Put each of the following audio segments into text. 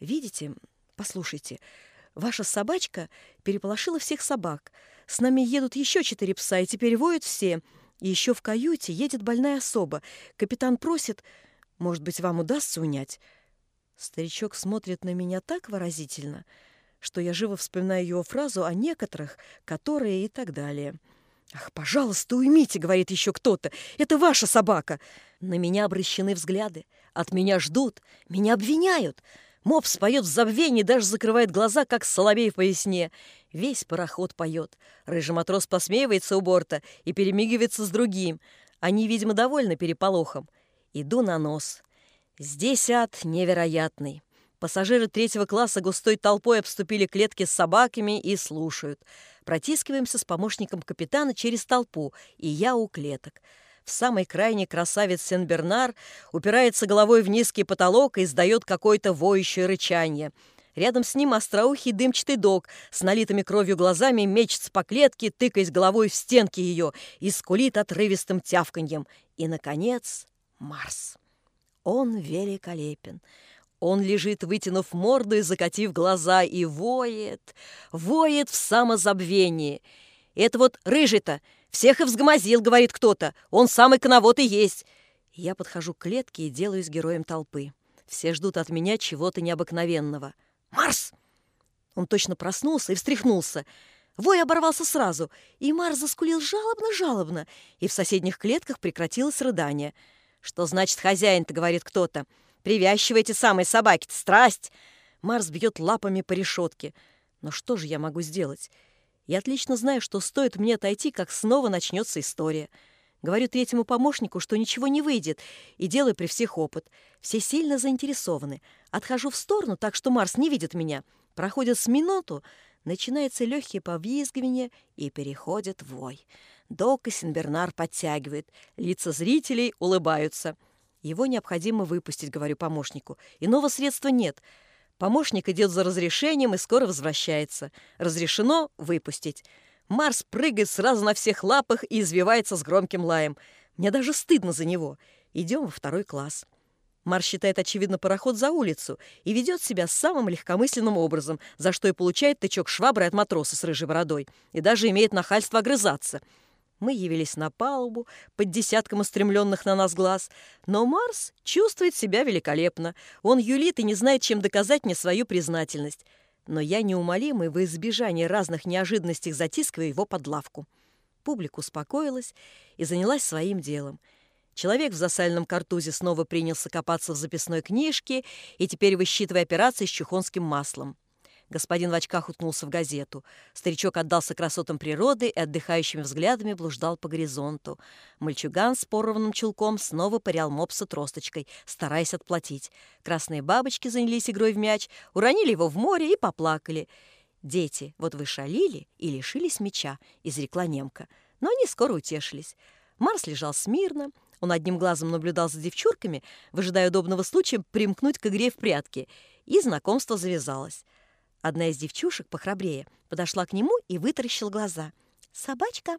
Видите, послушайте, ваша собачка переполошила всех собак. С нами едут еще четыре пса, и теперь воют все. И еще в каюте едет больная особа. Капитан просит, может быть, вам удастся унять. Старичок смотрит на меня так выразительно, что я живо вспоминаю его фразу о некоторых, которые и так далее. «Ах, пожалуйста, уймите», — говорит еще кто-то, — «это ваша собака». На меня обращены взгляды, от меня ждут, меня обвиняют. Мопс поет в забвении, даже закрывает глаза, как соловей по весне. Весь пароход поет. Рыжий матрос посмеивается у борта и перемигивается с другим. Они, видимо, довольны переполохом. Иду на нос. Здесь ад невероятный. Пассажиры третьего класса густой толпой обступили клетки с собаками и слушают. Протискиваемся с помощником капитана через толпу, и я у клеток. В самый крайний красавец Сен-Бернар упирается головой в низкий потолок и издает какое-то воющее рычание. Рядом с ним остроухий дымчатый дог с налитыми кровью глазами мечется по клетке, тыкаясь головой в стенки ее и скулит отрывистым тявканьем. И, наконец, Марс. Он великолепен. Он лежит, вытянув морду и закатив глаза, и воет, воет в самозабвении. Это вот рыжий-то всех и взгомозил, говорит кто-то. Он самый коновод и есть. Я подхожу к клетке и делаюсь героем толпы. Все ждут от меня чего-то необыкновенного. «Марс!» Он точно проснулся и встряхнулся. Вой оборвался сразу, и Марс заскулил жалобно-жалобно, и в соседних клетках прекратилось рыдание. «Что значит хозяин-то?» — говорит кто-то. Привязчивые эти самые собаки-то, страсть!» Марс бьет лапами по решетке. Но что же я могу сделать? Я отлично знаю, что стоит мне отойти, как снова начнется история. Говорю третьему помощнику, что ничего не выйдет, и делаю при всех опыт. Все сильно заинтересованы. Отхожу в сторону, так что Марс не видит меня. Проходит с минуту, начинается легкие повизгивание и переходит вой. Док и Сенбернар подтягивает. Лица зрителей улыбаются. Его необходимо выпустить, говорю помощнику. Иного средства нет. Помощник идет за разрешением и скоро возвращается. Разрешено выпустить. Марс прыгает сразу на всех лапах и извивается с громким лаем. Мне даже стыдно за него. Идем во второй класс. Марс считает, очевидно, пароход за улицу и ведет себя самым легкомысленным образом, за что и получает тычок швабры от матроса с рыжей бородой, и даже имеет нахальство огрызаться – мы явились на палубу под десятком устремленных на нас глаз, но Марс чувствует себя великолепно. Он юлит и не знает, чем доказать мне свою признательность. Но я неумолимый во избежание разных неожиданностей затискиваю его под лавку. Публика успокоилась и занялась своим делом. Человек в засальном картузе снова принялся копаться в записной книжке и теперь высчитывая операции с чухонским маслом. Господин в очках уткнулся в газету. Старичок отдался красотам природы и отдыхающими взглядами блуждал по горизонту. Мальчуган с порванным чулком снова парял мопса тросточкой, стараясь отплатить. Красные бабочки занялись игрой в мяч, уронили его в море и поплакали. «Дети, вот вы шалили и лишились мяча», — изрекла немка. Но они скоро утешились. Марс лежал смирно, он одним глазом наблюдал за девчурками, выжидая удобного случая примкнуть к игре в прятки, и знакомство завязалось. Одна из девчушек, похрабрее, подошла к нему и вытаращила глаза. «Собачка!»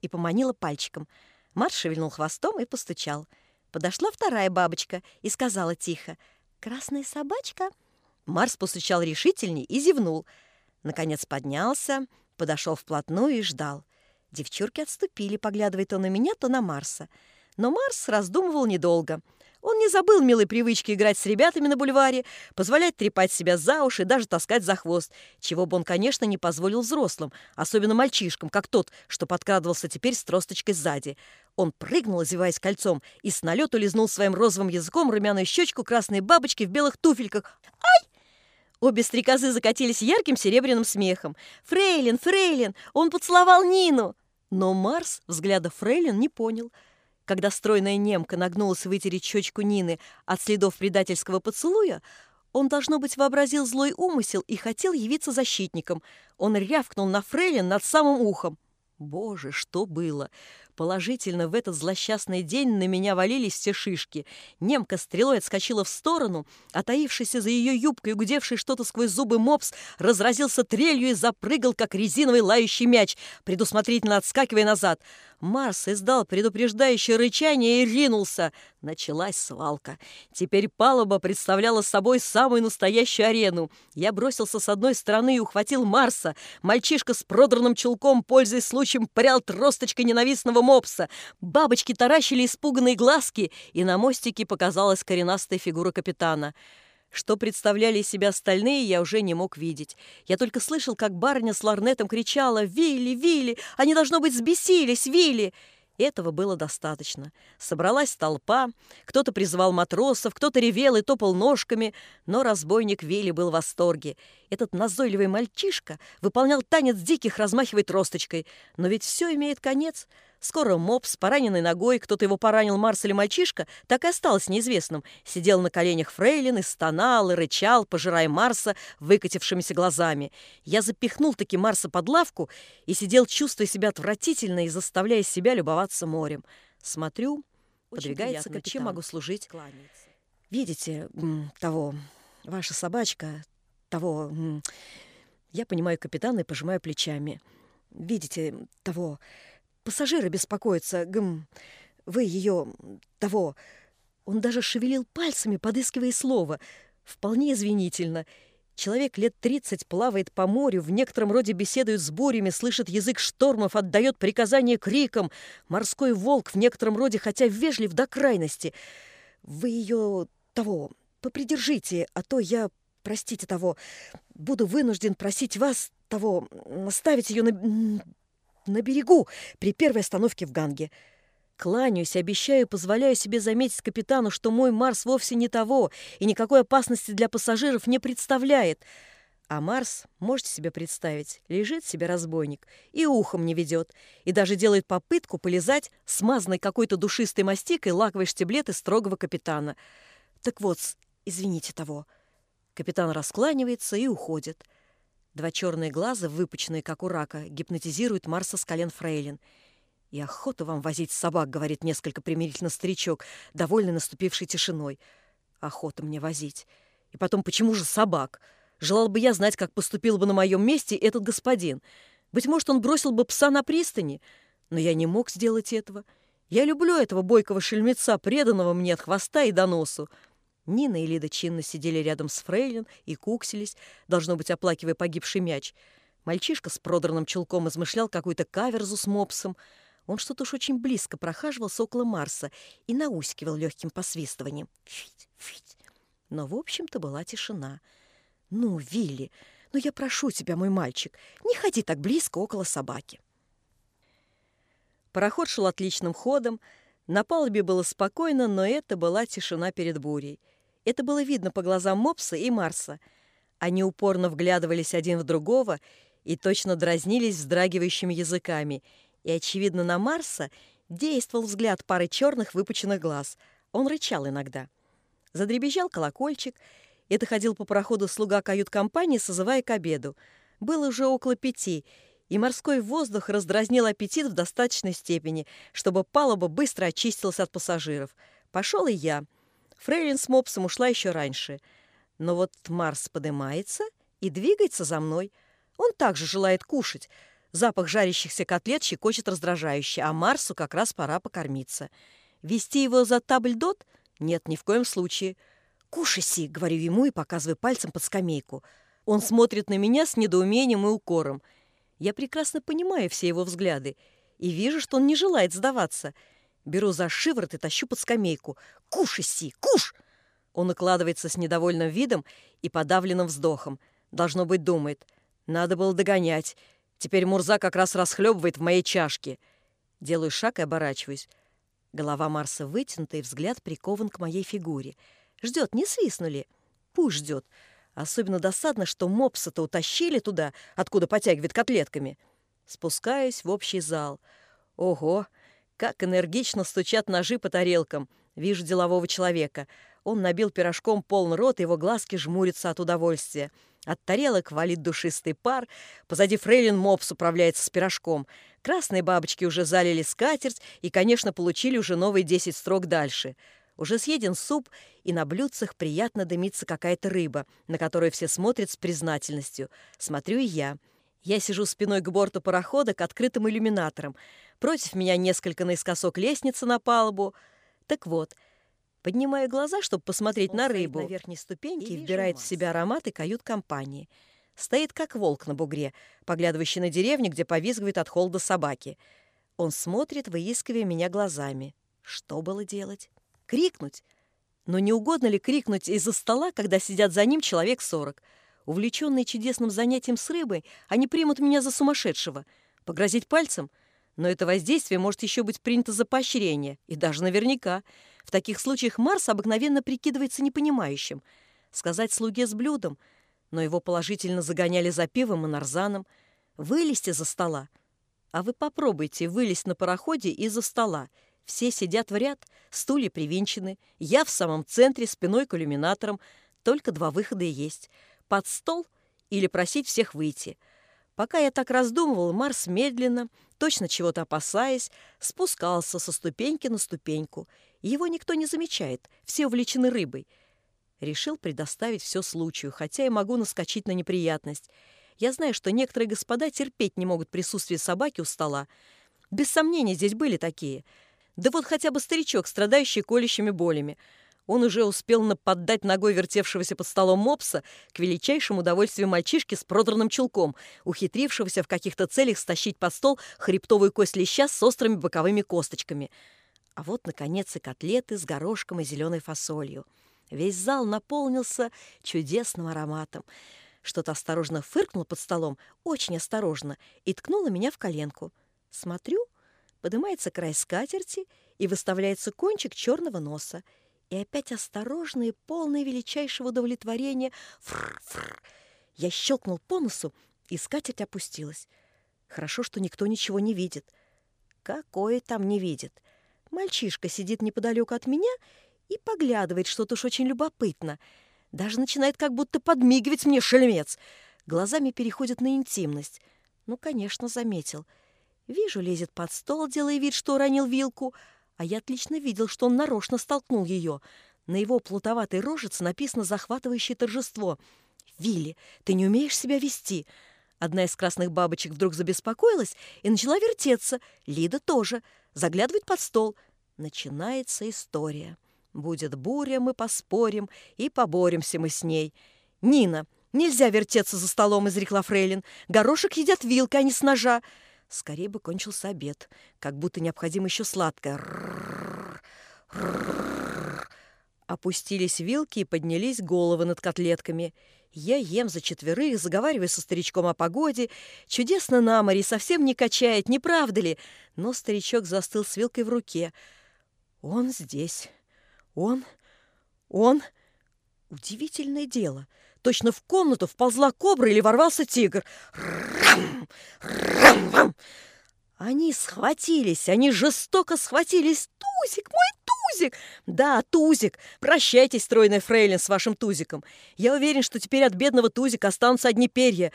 и поманила пальчиком. Марс шевельнул хвостом и постучал. Подошла вторая бабочка и сказала тихо. «Красная собачка!» Марс постучал решительней и зевнул. Наконец поднялся, подошел вплотную и ждал. Девчурки отступили, поглядывая то на меня, то на Марса. Но Марс раздумывал недолго — он не забыл милой привычки играть с ребятами на бульваре, позволять трепать себя за уши и даже таскать за хвост, чего бы он, конечно, не позволил взрослым, особенно мальчишкам, как тот, что подкрадывался теперь с тросточкой сзади. Он прыгнул, извиваясь кольцом, и с налету лизнул своим розовым языком румяную щечку красной бабочки в белых туфельках. «Ай!» Обе стрекозы закатились ярким серебряным смехом. «Фрейлин, Фрейлин! Он поцеловал Нину!» Но Марс взгляда Фрейлин не понял – когда стройная немка нагнулась вытереть щечку Нины от следов предательского поцелуя, он, должно быть, вообразил злой умысел и хотел явиться защитником. Он рявкнул на фрейлин над самым ухом. Боже, что было! Положительно, в этот злосчастный день на меня валились все шишки. Немка стрелой отскочила в сторону, а таившийся за ее юбкой, гудевший что-то сквозь зубы мопс, разразился трелью и запрыгал, как резиновый лающий мяч, предусмотрительно отскакивая назад. Марс издал предупреждающее рычание и ринулся. Началась свалка. Теперь палуба представляла собой самую настоящую арену. Я бросился с одной стороны и ухватил Марса. Мальчишка с продранным чулком, пользуясь случаем, парял тросточкой ненавистного мопса. Бабочки таращили испуганные глазки, и на мостике показалась коренастая фигура капитана. Что представляли из себя остальные, я уже не мог видеть. Я только слышал, как барыня с ларнетом кричала «Вилли! Вилли! Они, должно быть, сбесились! Вилли!» Этого было достаточно. Собралась толпа, кто-то призывал матросов, кто-то ревел и топал ножками, но разбойник Вилли был в восторге. Этот назойливый мальчишка выполнял танец диких, размахивая тросточкой. Но ведь все имеет конец — Скоро моп с пораненной ногой, кто-то его поранил, Марс или мальчишка, так и осталось неизвестным. Сидел на коленях Фрейлин и стонал, и рычал, пожирая Марса выкатившимися глазами. Я запихнул таки Марса под лавку и сидел, чувствуя себя отвратительно и заставляя себя любоваться морем. Смотрю, Очень подвигается, как чем могу служить. Кланяется. Видите того, ваша собачка, того... Я понимаю капитана и пожимаю плечами. Видите того... Пассажиры беспокоятся. Гм, вы ее... того... Он даже шевелил пальцами, подыскивая слово. Вполне извинительно. Человек лет тридцать плавает по морю, в некотором роде беседует с бурями, слышит язык штормов, отдает приказания криком. Морской волк в некотором роде, хотя вежлив до крайности. Вы ее... того... попридержите, а то я, простите того, буду вынужден просить вас того... оставить ее на на берегу, при первой остановке в Ганге. Кланяюсь, обещаю, позволяю себе заметить капитану, что мой Марс вовсе не того и никакой опасности для пассажиров не представляет. А Марс, можете себе представить, лежит себе разбойник и ухом не ведет, и даже делает попытку полезать смазанной какой-то душистой мастикой лаковой штиблеты строгого капитана. Так вот, извините того. Капитан раскланивается и уходит. Два черные глаза, выпученные, как у рака, гипнотизируют Марса с колен Фрейлин. «И охота вам возить собак», — говорит несколько примирительно старичок, довольный наступившей тишиной. «Охота мне возить. И потом, почему же собак? Желал бы я знать, как поступил бы на моем месте этот господин. Быть может, он бросил бы пса на пристани, но я не мог сделать этого. Я люблю этого бойкого шельмеца, преданного мне от хвоста и до носу. Нина и Лида чинно сидели рядом с Фрейлин и куксились, должно быть, оплакивая погибший мяч. Мальчишка с продранным чулком измышлял какую-то каверзу с мопсом. Он что-то уж очень близко прохаживался около Марса и наускивал легким посвистыванием. Фить, фить. Но, в общем-то, была тишина. «Ну, Вилли, ну я прошу тебя, мой мальчик, не ходи так близко около собаки». Пароход шел отличным ходом. На палубе было спокойно, но это была тишина перед бурей. Это было видно по глазам Мопса и Марса. Они упорно вглядывались один в другого и точно дразнились вздрагивающими языками. И, очевидно, на Марса действовал взгляд пары черных выпученных глаз. Он рычал иногда. Задребезжал колокольчик. Это ходил по проходу слуга кают-компании, созывая к обеду. Было уже около пяти, и морской воздух раздразнил аппетит в достаточной степени, чтобы палуба быстро очистилась от пассажиров. Пошел и я — Фрейлин с мопсом ушла еще раньше. Но вот Марс поднимается и двигается за мной. Он также желает кушать. Запах жарящихся котлет щекочет раздражающе, а Марсу как раз пора покормиться. Вести его за табльдот? Нет, ни в коем случае. «Кушай, Си!» — говорю ему и показываю пальцем под скамейку. Он смотрит на меня с недоумением и укором. Я прекрасно понимаю все его взгляды и вижу, что он не желает сдаваться — Беру за шиворот и тащу под скамейку. «Куш, Иси, куш!» Он укладывается с недовольным видом и подавленным вздохом. Должно быть, думает. Надо было догонять. Теперь Мурза как раз расхлебывает в моей чашке. Делаю шаг и оборачиваюсь. Голова Марса вытянута, и взгляд прикован к моей фигуре. Ждет, не свистнули. Пусть ждет. Особенно досадно, что мопса-то утащили туда, откуда потягивает котлетками. Спускаюсь в общий зал. Ого! Как энергично стучат ножи по тарелкам. Вижу делового человека. Он набил пирожком полный рот, его глазки жмурятся от удовольствия. От тарелок валит душистый пар, позади фрейлин мопс управляется с пирожком. Красные бабочки уже залили скатерть и, конечно, получили уже новые десять строк дальше. Уже съеден суп, и на блюдцах приятно дымится какая-то рыба, на которую все смотрят с признательностью. Смотрю и я. Я сижу спиной к борту парохода к открытым иллюминаторам. Против меня несколько наискосок лестницы на палубу. Так вот, поднимаю глаза, чтобы посмотреть Он на рыбу. на верхней ступеньке и вбирает в себя ароматы кают-компании. Стоит как волк на бугре, поглядывающий на деревню, где повизгивает от холода собаки. Он смотрит, выискивая меня глазами. Что было делать? Крикнуть? Но не угодно ли крикнуть из-за стола, когда сидят за ним человек сорок? Увлеченные чудесным занятием с рыбой, они примут меня за сумасшедшего. Погрозить пальцем? Но это воздействие может еще быть принято за поощрение, и даже наверняка. В таких случаях Марс обыкновенно прикидывается непонимающим. Сказать слуге с блюдом — но его положительно загоняли за пивом и нарзаном. Вылезти за стола. А вы попробуйте вылезть на пароходе из-за стола. Все сидят в ряд, стулья привинчены. Я в самом центре, спиной к иллюминаторам. Только два выхода и есть. Под стол или просить всех выйти. Пока я так раздумывал, Марс медленно, точно чего-то опасаясь, спускался со ступеньки на ступеньку. Его никто не замечает, все увлечены рыбой — Решил предоставить все случаю, хотя и могу наскочить на неприятность. Я знаю, что некоторые господа терпеть не могут присутствие собаки у стола. Без сомнения, здесь были такие. Да вот хотя бы старичок, страдающий колющими болями. Он уже успел наподдать ногой вертевшегося под столом мопса к величайшему удовольствию мальчишки с продранным чулком, ухитрившегося в каких-то целях стащить под стол хребтовую кость леща с острыми боковыми косточками. А вот, наконец, и котлеты с горошком и зеленой фасолью. Весь зал наполнился чудесным ароматом. Что-то осторожно фыркнул под столом, очень осторожно, и ткнуло меня в коленку. Смотрю, поднимается край скатерти и выставляется кончик черного носа. И опять осторожно и полное величайшего удовлетворения фр-фр. Я щелкнул по носу, и скатерть опустилась. Хорошо, что никто ничего не видит. Какое там не видит? Мальчишка сидит неподалеку от меня и поглядывает что-то уж очень любопытно. Даже начинает как будто подмигивать мне шельмец. Глазами переходит на интимность. Ну, конечно, заметил. Вижу, лезет под стол, делая вид, что уронил вилку, а я отлично видел, что он нарочно столкнул ее. На его плутоватой рожице написано захватывающее торжество. «Вилли, ты не умеешь себя вести!» Одна из красных бабочек вдруг забеспокоилась и начала вертеться. Лида тоже. Заглядывать под стол. Начинается история. Будет буря, мы поспорим, и поборемся мы с ней. Нина, нельзя вертеться за столом, изрекла Фрейлин. Горошек едят вилкой, а не с ножа. Скорее бы кончился обед, как будто необходимо еще сладкое. Опустились вилки и поднялись головы над котлетками. Я ем за четверых, заговариваю со старичком о погоде. Чудесно на море, совсем не качает, не правда ли? Но старичок застыл с вилкой в руке. Он здесь. Он... он... Удивительное дело. Точно в комнату вползла кобра или ворвался тигр. Они схватились, они жестоко схватились. Тузик, мой тузик! Да, тузик. Прощайтесь, стройная фрейлин, с вашим тузиком. Я уверен, что теперь от бедного тузика останутся одни перья.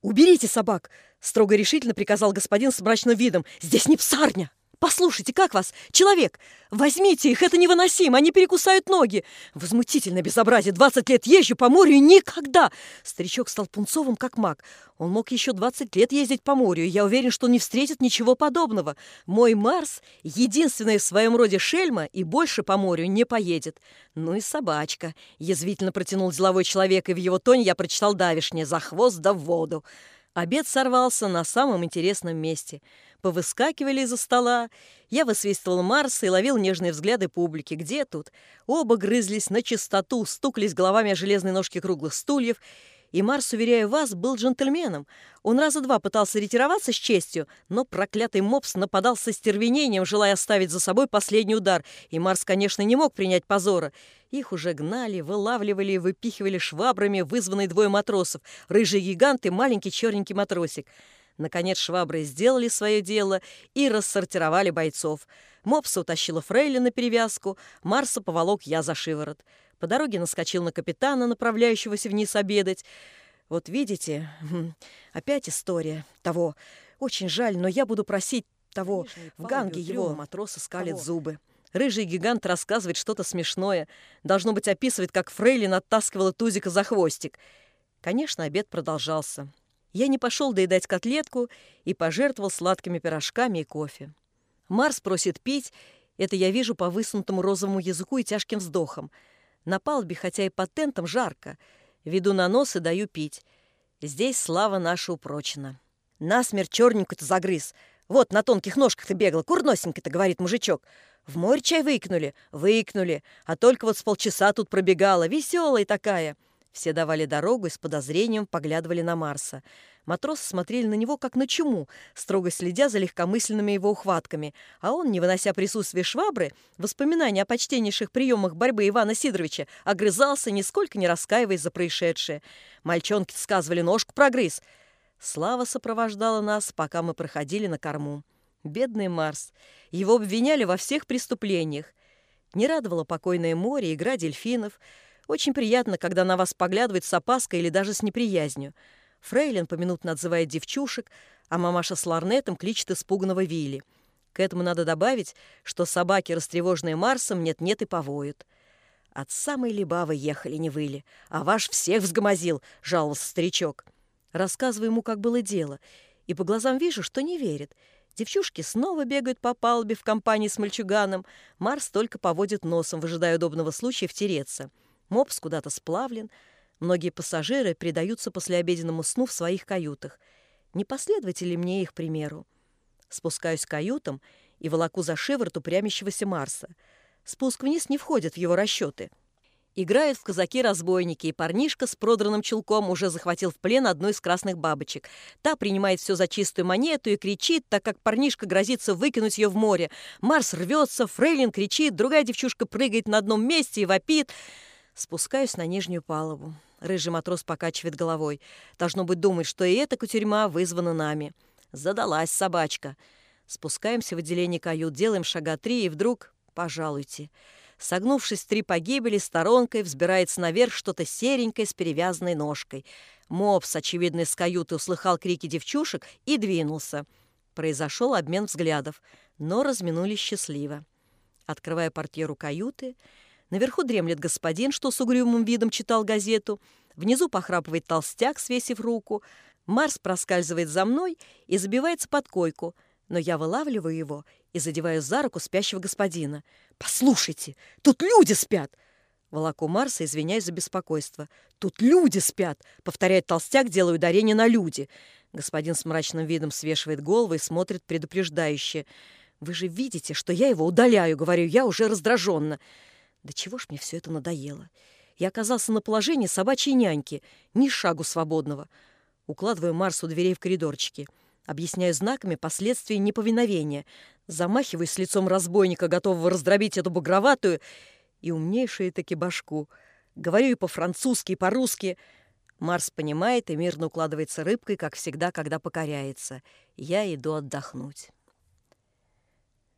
Уберите собак, строго решительно приказал господин с мрачным видом. Здесь не псарня. Послушайте, как вас? Человек! Возьмите их, это невыносимо, они перекусают ноги. Возмутительное безобразие. Двадцать лет езжу по морю никогда. Старичок стал пунцовым, как маг. Он мог еще двадцать лет ездить по морю, и я уверен, что не встретит ничего подобного. Мой Марс — единственная в своем роде шельма и больше по морю не поедет. Ну и собачка. Язвительно протянул деловой человек, и в его тоне я прочитал давишнее «за хвост да в воду». Обед сорвался на самом интересном месте — повыскакивали из-за стола. Я высвистывал Марса и ловил нежные взгляды публики. Где тут? Оба грызлись на чистоту, стукались головами о железные ножки круглых стульев. И Марс, уверяю вас, был джентльменом. Он раза два пытался ретироваться с честью, но проклятый мопс нападал со стервенением, желая оставить за собой последний удар. И Марс, конечно, не мог принять позора. Их уже гнали, вылавливали и выпихивали швабрами вызванные двое матросов. Рыжий гигант и маленький черненький матросик. Наконец швабры сделали свое дело и рассортировали бойцов. Мопса утащила Фрейли на перевязку, Марса поволок я за шиворот. По дороге наскочил на капитана, направляющегося вниз обедать. Вот видите, хм, опять история того. Очень жаль, но я буду просить того. В ганге его матросы скалят того. зубы. Рыжий гигант рассказывает что-то смешное. Должно быть, описывает, как Фрейлин оттаскивала Тузика за хвостик. Конечно, обед продолжался. Я не пошел доедать котлетку и пожертвовал сладкими пирожками и кофе. Марс просит пить, это я вижу по высунутому розовому языку и тяжким вздохам. На палубе, хотя и патентом, жарко. Веду на нос и даю пить. Здесь слава наша упрочена. Насмерть черненькую-то загрыз. Вот на тонких ножках-то бегал, курносенький-то, говорит мужичок. В море чай выкнули? Выкнули. А только вот с полчаса тут пробегала, веселая такая. Все давали дорогу и с подозрением поглядывали на Марса. Матросы смотрели на него как на чуму, строго следя за легкомысленными его ухватками, а он, не вынося присутствия швабры, воспоминания о почтеннейших приемах борьбы Ивана Сидоровича, огрызался, нисколько не раскаиваясь за происшедшее. Мальчонки сказывали, ножку прогрыз. Слава сопровождала нас, пока мы проходили на корму. Бедный Марс. Его обвиняли во всех преступлениях. Не радовало покойное море, игра дельфинов. Очень приятно, когда на вас поглядывает с опаской или даже с неприязнью. Фрейлин поминутно отзывает девчушек, а мамаша с ларнетом кличет испуганного Вилли. К этому надо добавить, что собаки, растревоженные Марсом, нет-нет и повоют. От самой Либавы ехали, не выли, а ваш всех взгомозил, жаловался старичок. Рассказываю ему, как было дело, и по глазам вижу, что не верит. Девчушки снова бегают по палубе в компании с мальчуганом. Марс только поводит носом, выжидая удобного случая втереться. Мопс куда-то сплавлен — Многие пассажиры предаются послеобеденному сну в своих каютах. Не последовать ли мне их примеру? Спускаюсь к каютам и волоку за шиворот упрямящегося Марса. Спуск вниз не входит в его расчеты. Играют в казаки-разбойники, и парнишка с продранным чулком уже захватил в плен одну из красных бабочек. Та принимает все за чистую монету и кричит, так как парнишка грозится выкинуть ее в море. Марс рвется, Фрейлин кричит, другая девчушка прыгает на одном месте и вопит. Спускаюсь на нижнюю палубу. Рыжий матрос покачивает головой. Должно быть, думает, что и эта кутерьма вызвана нами. Задалась собачка. Спускаемся в отделение кают, делаем шага три, и вдруг... Пожалуйте. Согнувшись три погибели, сторонкой взбирается наверх что-то серенькое с перевязанной ножкой. Мопс, очевидно, из каюты услыхал крики девчушек и двинулся. Произошел обмен взглядов, но разминулись счастливо. Открывая портьеру каюты, Наверху дремлет господин, что с угрюмым видом читал газету. Внизу похрапывает толстяк, свесив руку. Марс проскальзывает за мной и забивается под койку, но я вылавливаю его и задеваю за руку спящего господина. «Послушайте, тут люди спят!» Волоку Марса, извиняюсь за беспокойство. «Тут люди спят!» — повторяет толстяк, делая ударение на «люди». Господин с мрачным видом свешивает голову и смотрит предупреждающе. «Вы же видите, что я его удаляю», — говорю я уже раздраженно. Да чего ж мне все это надоело? Я оказался на положении собачьей няньки, ни шагу свободного. Укладываю Марс у дверей в коридорчике. Объясняю знаками последствия неповиновения. Замахиваюсь с лицом разбойника, готового раздробить эту бугроватую и умнейшую таки башку. Говорю и по-французски, и по-русски. Марс понимает и мирно укладывается рыбкой, как всегда, когда покоряется. Я иду отдохнуть.